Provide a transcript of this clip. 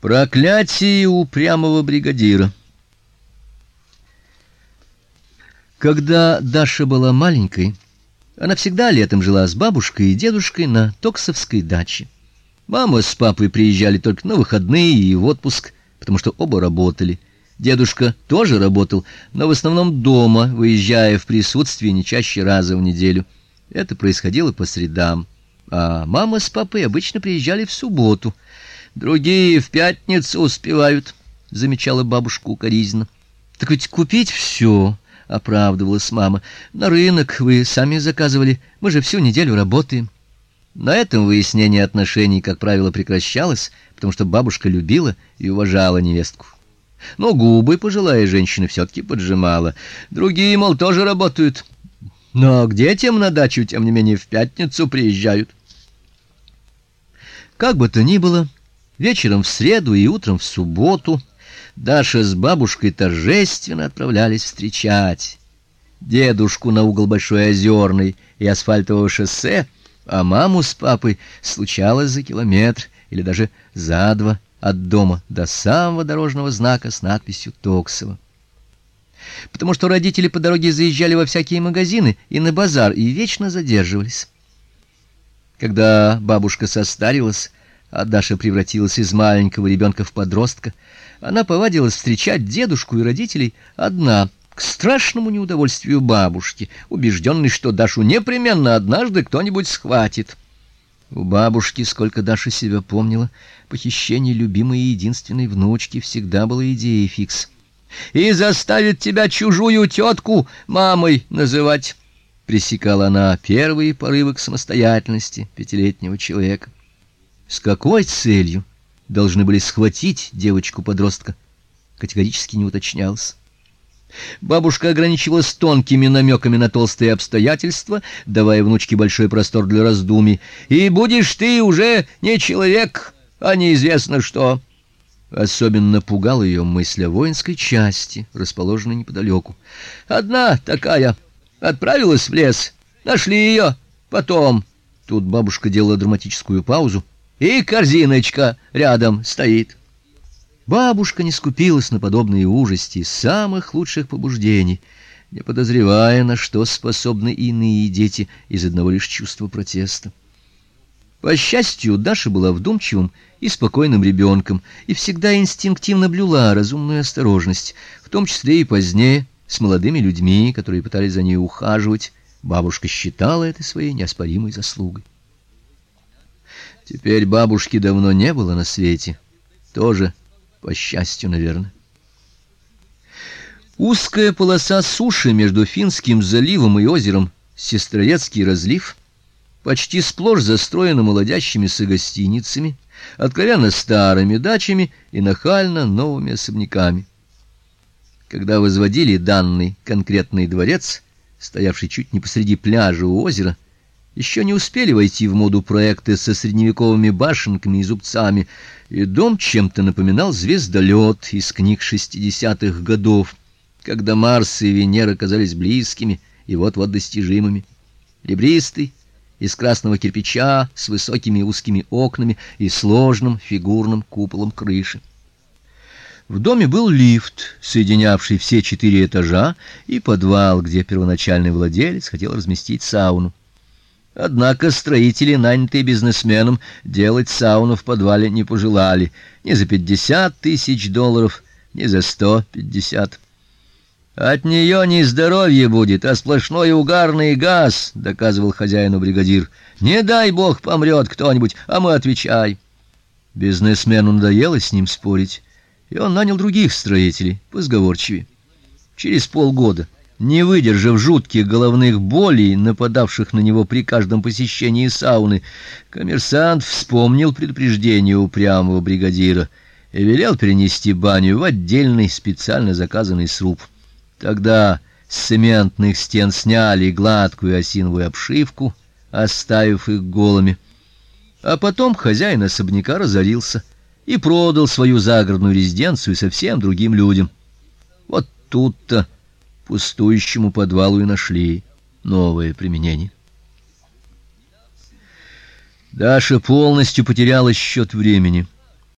Проклятие упрямого бригадира. Когда Даша была маленькой, она всегда летом жила с бабушкой и дедушкой на Токсовской даче. Мама с папой приезжали только на выходные и в отпуск, потому что оба работали. Дедушка тоже работал, но в основном дома, выезжая в присутствии не чаще раза в неделю. Это происходило по средам, а мама с папой обычно приезжали в субботу. Другие в пятницу успевают, замечала бабушка укоризненно. Так ведь купить все, оправдывалась мама. На рынок вы сами заказывали. Мы же всю неделю работаем. На этом выяснение отношений, как правило, прекращалось, потому что бабушка любила и уважала невестку. Но губы пожилая женщина все таки поджимала. Другие, мол, тоже работают. Но к детям на дачу, тем не менее, в пятницу приезжают. Как бы то ни было, вечером в среду и утром в субботу Даша с бабушкой торжественно отправлялись встречать дедушку на угол Большой Озерной и асфальтового шоссе, а маму с папой случалось за километр или даже за два от дома до самого дорожного знака с надписью Токсово. Потому что родители по дороге заезжали во всякие магазины и на базар и вечно задерживались. Когда бабушка состарилась, а Даша превратилась из маленького ребенка в подростка, она повадилась встречать дедушку и родителей одна, к страшному неудовольствию бабушки, убежденной, что Дашу непременно однажды кто-нибудь схватит. У бабушки, сколько Даша себя помнила, похищение любимой и единственной внучки всегда было идеей фикс. И заставит тебя чужую тетку мамой называть, пресекала она первые порывы к самостоятельности пятилетнего человека. С какой целью должны были схватить девочку-подростка, категорически не уточнялось. Бабушка ограничивалась тонкими намеками на толстые обстоятельства, давая внучке большой простор для раздумий. И будешь ты уже не человек, а неизвестно что. Особенно пугала ее мысль о воинской части, расположенной неподалеку. Одна такая отправилась в лес, нашли ее, потом тут бабушка делала драматическую паузу, и корзиночка рядом стоит. Бабушка не скупилась на подобные ужасти из самых лучших побуждений, не подозревая, на что способны иные дети из одного лишь чувства протеста. По счастью, Даша была вдумчивым и спокойным ребенком и всегда инстинктивно блюла разумную осторожность, в том числе и позднее с молодыми людьми, которые пытались за ней ухаживать. Бабушка считала это своей неоспоримой заслугой. Теперь бабушки давно не было на свете. Тоже по счастью, наверное. Узкая полоса суши между Финским заливом и озером Сестроецкий разлив почти сплошь застроена молодящимися гостиницами, откровенно старыми дачами и нахально новыми особняками. Когда возводили данный конкретный дворец, стоявший чуть не посреди пляжа у озера, еще не успели войти в моду проекты со средневековыми башенками и зубцами, и дом чем-то напоминал звездолет из книг шестидесятых годов, когда Марс и Венера казались близкими и вот-вот достижимыми. Ребристый, из красного кирпича, с высокими узкими окнами и сложным фигурным куполом крыши. В доме был лифт, соединявший все четыре этажа, и подвал, где первоначальный владелец хотел разместить сауну. Однако строители, нанятые бизнесменом, делать сауну в подвале не пожелали. Ни за пятьдесят тысяч долларов, ни за сто пятьдесят. От нее не здоровье будет, а сплошной угарный газ, доказывал хозяину бригадир. Не дай бог помрет кто-нибудь, а мы отвечай. Бизнесмену надоело с ним спорить, и он нанял других строителей, позговорчивее. Через полгода не выдержав жутких головных болей, нападавших на него при каждом посещении сауны, коммерсант вспомнил предупреждение упрямого бригадира и велел перенести баню в отдельный специально заказанный сруб. Тогда с цементных стен сняли гладкую осиновую обшивку, оставив их голыми. А потом хозяин особняка разорился и продал свою загородную резиденцию совсем другим людям. Вот тут-то пустующему подвалу и нашли новое применение. Даша полностью потеряла счет времени.